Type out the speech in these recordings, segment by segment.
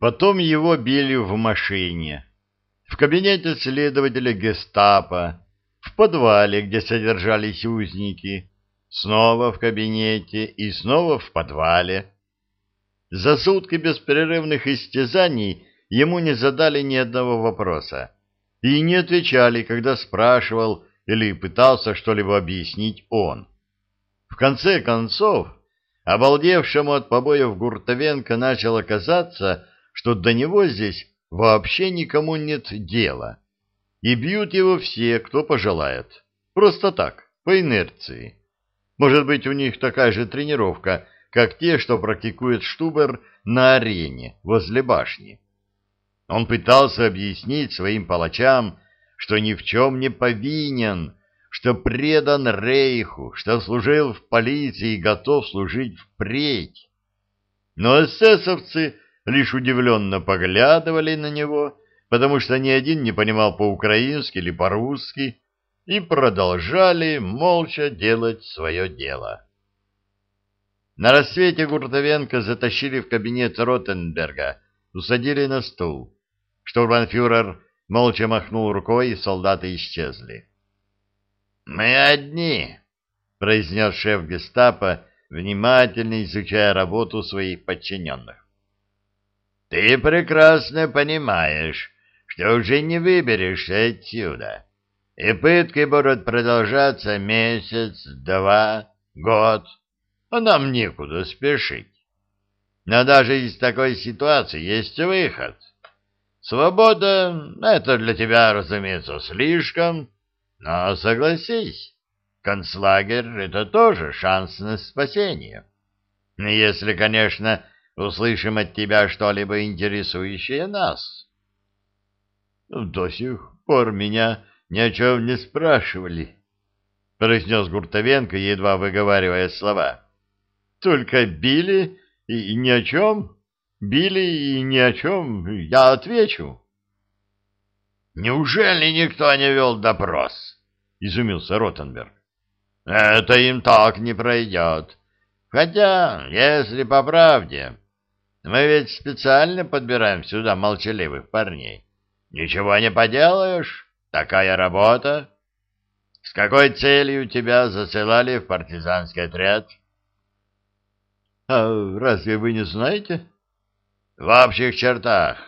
Потом его били в машине, в кабинете следователя гестапо, в подвале, где содержались узники, снова в кабинете и снова в подвале. За сутки беспрерывных истязаний ему не задали ни одного вопроса и не отвечали, когда спрашивал или пытался что-либо объяснить он. В конце концов, обалдевшему от побоев Гуртовенко начало казаться, что до него здесь вообще никому нет дела, и бьют его все, кто пожелает. Просто так, по инерции. Может быть, у них такая же тренировка, как те, что практикует Штубер на арене возле башни. Он пытался объяснить своим палачам, что ни в чем не повинен, что предан Рейху, что служил в полиции и готов служить впредь. Но эсэсовцы лишь удивленно поглядывали на него, потому что ни один не понимал по-украински или по-русски, и продолжали молча делать свое дело. На рассвете Гуртовенко затащили в кабинет Ротенберга, усадили на стул. Штурманфюрер молча махнул рукой, и солдаты исчезли. «Мы одни», — произнес шеф гестапо, внимательно изучая работу своих подчиненных. Ты прекрасно понимаешь, что уже не выберешься отсюда, и пытки будут продолжаться месяц, два, год, а нам некуда спешить. Но даже из такой ситуации есть выход. Свобода — это для тебя, разумеется, слишком, но согласись, концлагерь — это тоже шанс на спасение. Если, конечно, услышим от тебя что-либо интересующее нас. До сих пор меня ни о чем не спрашивали, произнес Гуртовенко, едва выговаривая слова. Только били и ни о чем, били и ни о чем, я отвечу. Неужели никто не вел допрос? Изумился Ротенберг. Это им так не пройдет. Хотя, если по правде, мы ведь специально подбираем сюда молчаливых парней. Ничего не поделаешь, такая работа. С какой целью тебя засылали в партизанский отряд? А разве вы не знаете? В общих чертах.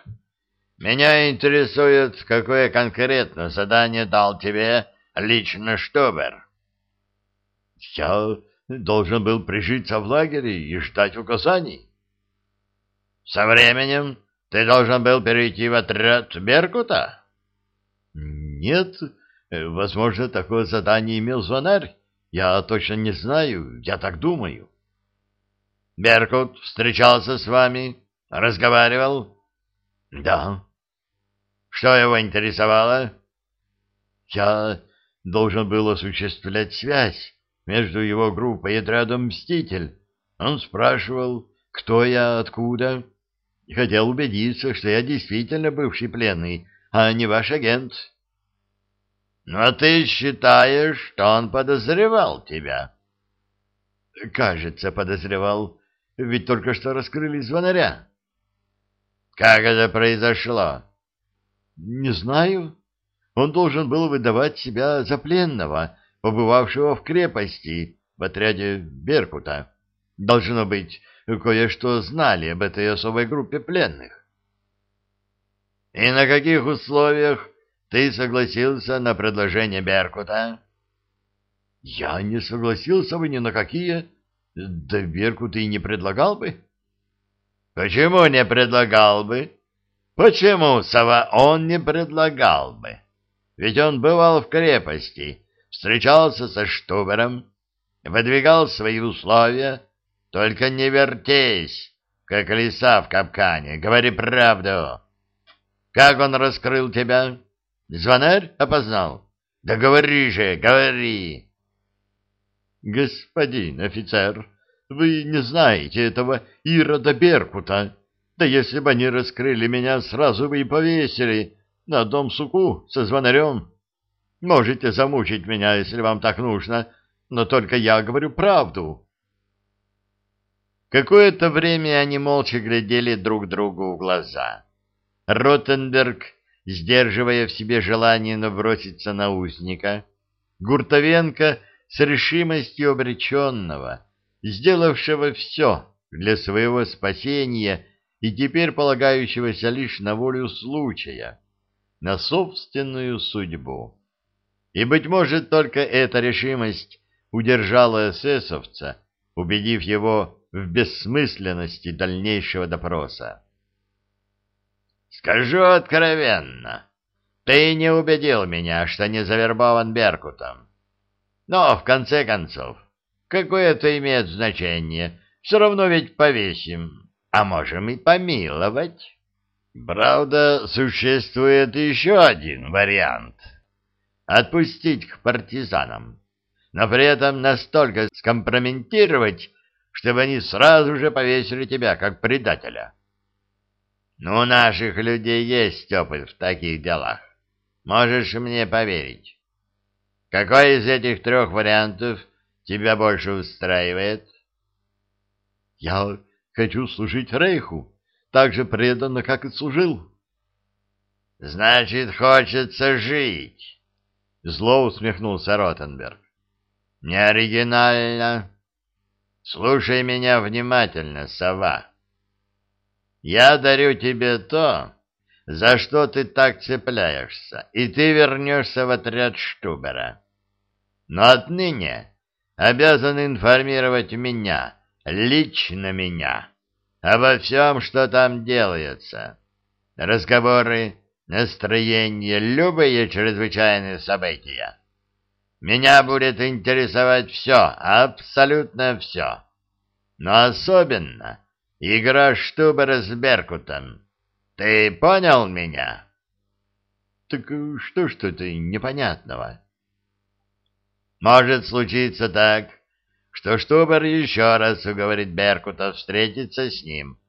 Меня интересует, какое конкретно задание дал тебе лично Штубер. Я должен был прижиться в лагере и ждать указаний. Со временем ты должен был перейти в отряд Беркута? Нет, возможно, такое задание имел звонарь. Я точно не знаю, я так думаю. Беркут встречался с вами, разговаривал? Да. Что его интересовало? Я должен был осуществлять связь между его группой и отрядом «Мститель». Он спрашивал, кто я, откуда, и хотел убедиться, что я действительно бывший пленный, а не ваш агент. Но ну, а ты считаешь, что он подозревал тебя? Кажется, подозревал, ведь только что раскрыли звонаря. Как это произошло? Не знаю. Он должен был выдавать себя за пленного, побывавшего в крепости в отряде Беркута. Должно быть, кое-что знали об этой особой группе пленных. И на каких условиях ты согласился на предложение Беркута? Я не согласился бы ни на какие. Да Беркут и не предлагал бы. Почему не предлагал бы? Почему, Сова, он не предлагал бы? Ведь он бывал в крепости, встречался со Штубером, выдвигал свои условия, только не вертесь, как лиса в капкане. Говори правду. Как он раскрыл тебя? Звонарь опознал? Да говори же, говори. Господин офицер, вы не знаете этого Ирода Беркута. Да если бы они раскрыли меня, сразу бы и повесили на одном суку со звонарем. Можете замучить меня, если вам так нужно, но только я говорю правду. Какое-то время они молча глядели друг другу в глаза. Ротенберг, сдерживая в себе желание наброситься на узника, Гуртовенко с решимостью обреченного, сделавшего все для своего спасения и теперь полагающегося лишь на волю случая, на собственную судьбу. И, быть может, только эта решимость удержала эсэсовца, убедив его в бессмысленности дальнейшего допроса. «Скажу откровенно, ты не убедил меня, что не завербован Беркутом. Но, в конце концов, какое это имеет значение? Все равно ведь повесим, а можем и помиловать. Правда, существует еще один вариант — отпустить к партизанам, но при этом настолько скомпрометировать, чтобы они сразу же повесили тебя, как предателя. Ну, у наших людей есть опыт в таких делах. Можешь мне поверить. Какой из этих трех вариантов тебя больше устраивает? Я хочу служить Рейху, так же преданно, как и служил. Значит, хочется жить. Зло усмехнулся Ротенберг. Не оригинально. Слушай меня внимательно, сова. Я дарю тебе то, за что ты так цепляешься, и ты вернешься в отряд Штубера. Но отныне обязан информировать меня, лично меня, обо всем, что там делается. Разговоры, настроение, любые чрезвычайные события. Меня будет интересовать все, абсолютно все. Но особенно игра Штубера с Беркутом. Ты понял меня? Так что ж тут непонятного? Может случиться так, что Штубер еще раз уговорит Беркута встретиться с ним.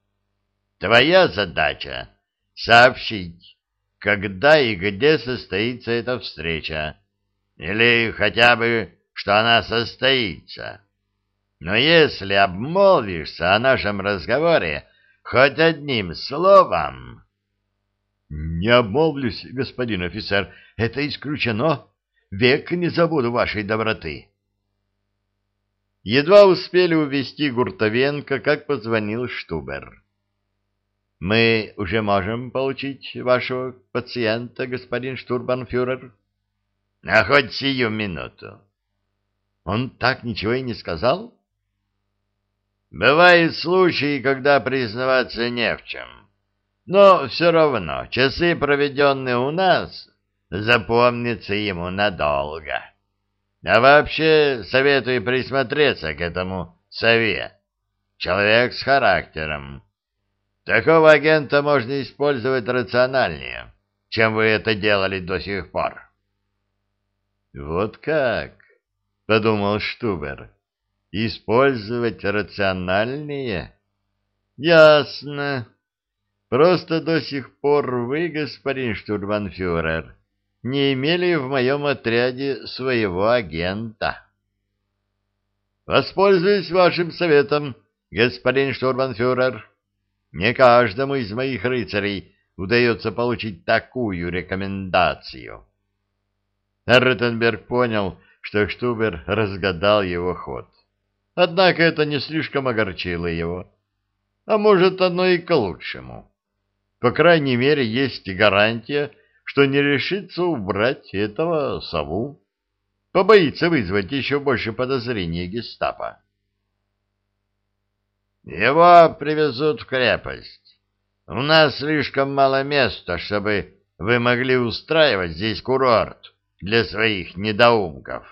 Твоя задача — сообщить, когда и где состоится эта встреча или хотя бы, что она состоится. Но если обмолвишься о нашем разговоре хоть одним словом... — Не обмолвлюсь, господин офицер, это исключено. Век не забуду вашей доброты. Едва успели увести Гуртовенко, как позвонил Штубер. — Мы уже можем получить вашего пациента, господин штурбанфюрер? — а хоть сию минуту. Он так ничего и не сказал? Бывают случаи, когда признаваться не в чем. Но все равно часы, проведенные у нас, запомнятся ему надолго. А вообще советую присмотреться к этому сове. Человек с характером. Такого агента можно использовать рациональнее, чем вы это делали до сих пор. Вот как, подумал Штубер. Использовать рациональнее? Ясно. Просто до сих пор вы, господин штурманфюрер, не имели в моем отряде своего агента. Воспользуюсь вашим советом, господин штурманфюрер. Не каждому из моих рыцарей удается получить такую рекомендацию. Ротенберг понял, что Штубер разгадал его ход. Однако это не слишком огорчило его. А может, оно и к лучшему. По крайней мере, есть гарантия, что не решится убрать этого сову. Побоится вызвать еще больше подозрений гестапо. Его привезут в крепость. У нас слишком мало места, чтобы вы могли устраивать здесь курорт для своих недоумков.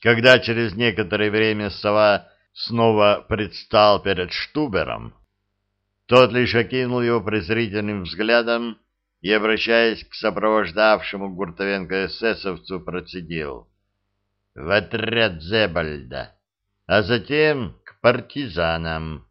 Когда через некоторое время сова снова предстал перед Штубером, тот лишь окинул его презрительным взглядом и, обращаясь к сопровождавшему Гуртовенко эсэсовцу, процедил «В отряд Зебальда, а затем к партизанам».